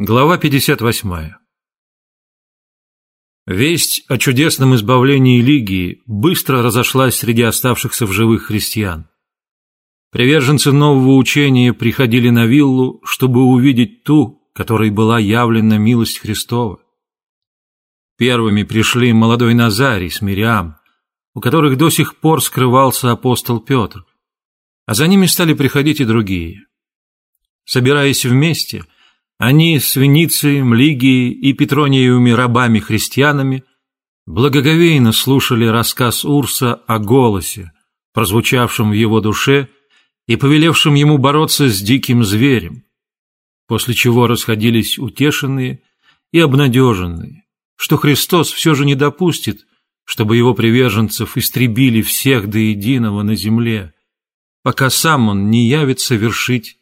Глава 58. Весть о чудесном избавлении Лигии быстро разошлась среди оставшихся в живых христиан. Приверженцы нового учения приходили на виллу, чтобы увидеть ту, которой была явлена милость Христова. Первыми пришли молодой Назарий с Мириам, у которых до сих пор скрывался апостол Петр, а за ними стали приходить и другие. Собираясь вместе – они с Веницием, Лигией и Петрониевыми рабами-христианами благоговейно слушали рассказ Урса о голосе, прозвучавшем в его душе и повелевшем ему бороться с диким зверем, после чего расходились утешенные и обнадеженные, что Христос все же не допустит, чтобы его приверженцев истребили всех до единого на земле, пока сам он не явится вершить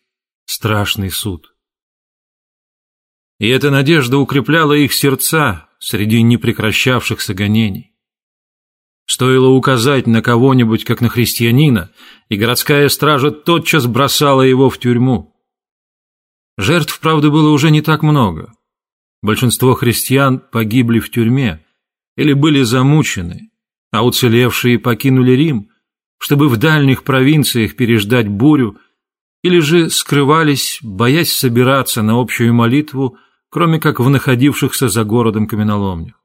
страшный суд. И эта надежда укрепляла их сердца среди непрекращавшихся гонений. Стоило указать на кого-нибудь, как на христианина, и городская стража тотчас бросала его в тюрьму. Жертв, правда, было уже не так много. Большинство христиан погибли в тюрьме или были замучены, а уцелевшие покинули Рим, чтобы в дальних провинциях переждать бурю, или же скрывались, боясь собираться на общую молитву кроме как в находившихся за городом каменоломнях.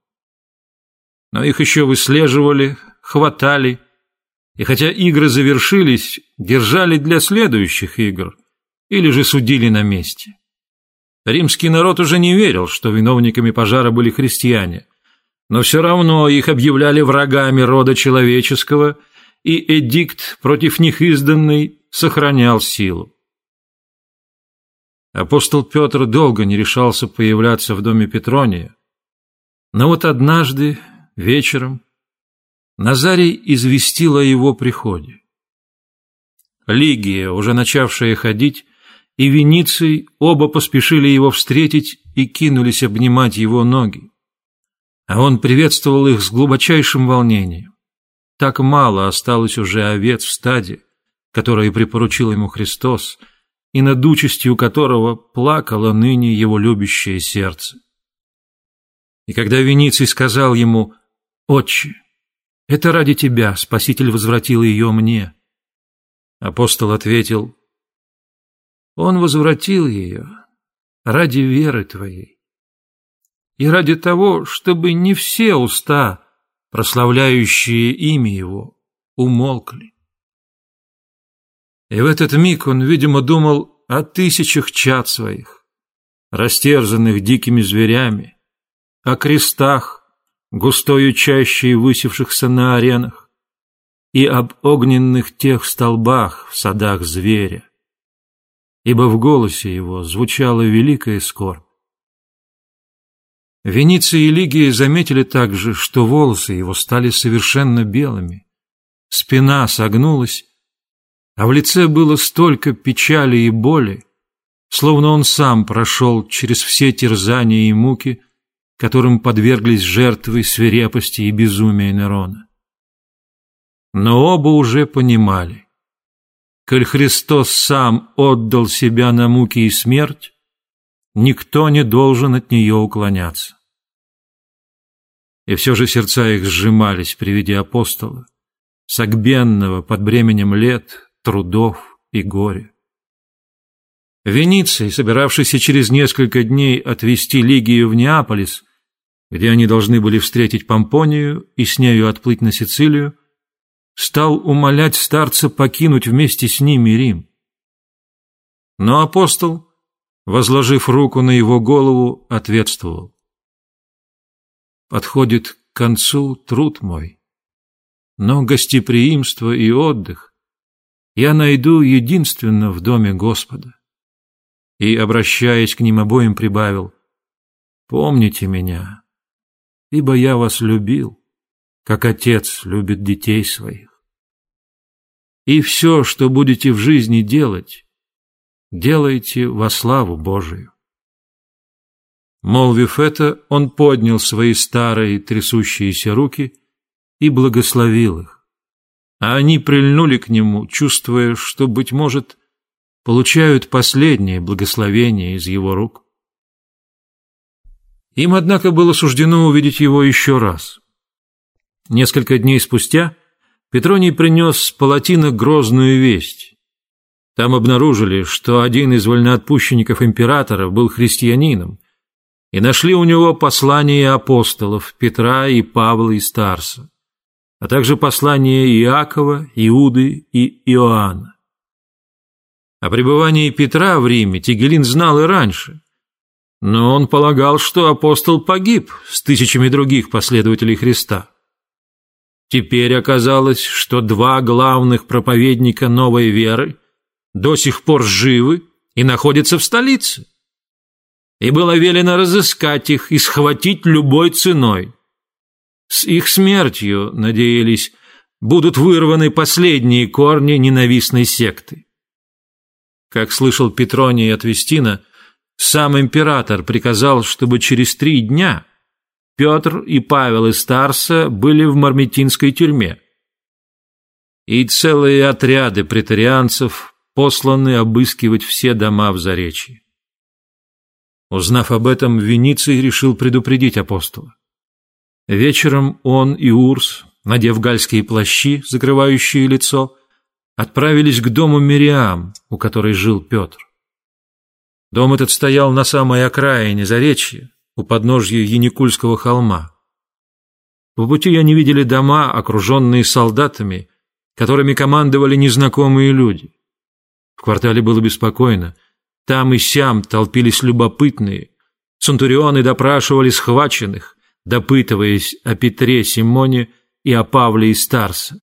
Но их еще выслеживали, хватали, и хотя игры завершились, держали для следующих игр или же судили на месте. Римский народ уже не верил, что виновниками пожара были христиане, но все равно их объявляли врагами рода человеческого, и эдикт против них изданный сохранял силу. Апостол Петр долго не решался появляться в доме Петрония, но вот однажды, вечером, Назарий известил о его приходе. Лигия, уже начавшая ходить, и Вениций оба поспешили его встретить и кинулись обнимать его ноги. А он приветствовал их с глубочайшим волнением. Так мало осталось уже овец в стаде, которые припоручил ему Христос — и над участью которого плакало ныне его любящее сердце. И когда Вениций сказал ему «Отче, это ради тебя Спаситель возвратил ее мне», апостол ответил «Он возвратил ее ради веры твоей и ради того, чтобы не все уста, прославляющие имя его, умолкли. И в этот миг он, видимо, думал о тысячах чад своих, растерзанных дикими зверями, о крестах, густою чаще высевшихся на аренах, и об огненных тех столбах в садах зверя, ибо в голосе его звучала великая скорбь. Вениция и Лигия заметили также, что волосы его стали совершенно белыми, спина согнулась, а в лице было столько печали и боли, словно он сам прошел через все терзания и муки, которым подверглись жертвы свирепости и безумия Нерона. Но оба уже понимали, коль Христос сам отдал себя на муки и смерть, никто не должен от нее уклоняться. И все же сердца их сжимались при виде апостола, согбенного под бременем лет, трудов и горя. Вениций, собиравшийся через несколько дней отвезти Лигию в Неаполис, где они должны были встретить Помпонию и с нею отплыть на Сицилию, стал умолять старца покинуть вместе с ними Рим. Но апостол, возложив руку на его голову, ответствовал. «Подходит к концу труд мой, но гостеприимство и отдых я найду единственно в доме Господа. И, обращаясь к ним обоим, прибавил, «Помните меня, ибо я вас любил, как отец любит детей своих. И все, что будете в жизни делать, делайте во славу Божию». Молвив это, он поднял свои старые трясущиеся руки и благословил их а они прильнули к нему, чувствуя, что, быть может, получают последнее благословение из его рук. Им, однако, было суждено увидеть его еще раз. Несколько дней спустя Петроний принес с Палатина грозную весть. Там обнаружили, что один из вольноотпущенников императора был христианином, и нашли у него послания апостолов Петра и Павла и Старса, а также послания Иакова, Иуды и Иоанна. О пребывании Петра в Риме Тигелин знал и раньше, но он полагал, что апостол погиб с тысячами других последователей Христа. Теперь оказалось, что два главных проповедника новой веры до сих пор живы и находятся в столице. И было велено разыскать их и схватить любой ценой. С их смертью, надеялись, будут вырваны последние корни ненавистной секты. Как слышал Петроний от Вестина, сам император приказал, чтобы через три дня Петр и Павел из Старса были в Мармитинской тюрьме. И целые отряды претарианцев посланы обыскивать все дома в Заречье. Узнав об этом, Вениций решил предупредить апостола. Вечером он и Урс, надев гальские плащи, закрывающие лицо, отправились к дому Мириам, у которой жил Петр. Дом этот стоял на самой окраине Заречья, у подножья Яникульского холма. В пути они видели дома, окруженные солдатами, которыми командовали незнакомые люди. Квартале было беспокойно. Там и сям толпились любопытные. Центурионы допрашивали схваченных, допытываясь о Петре Симоне и о Павле и Старсе.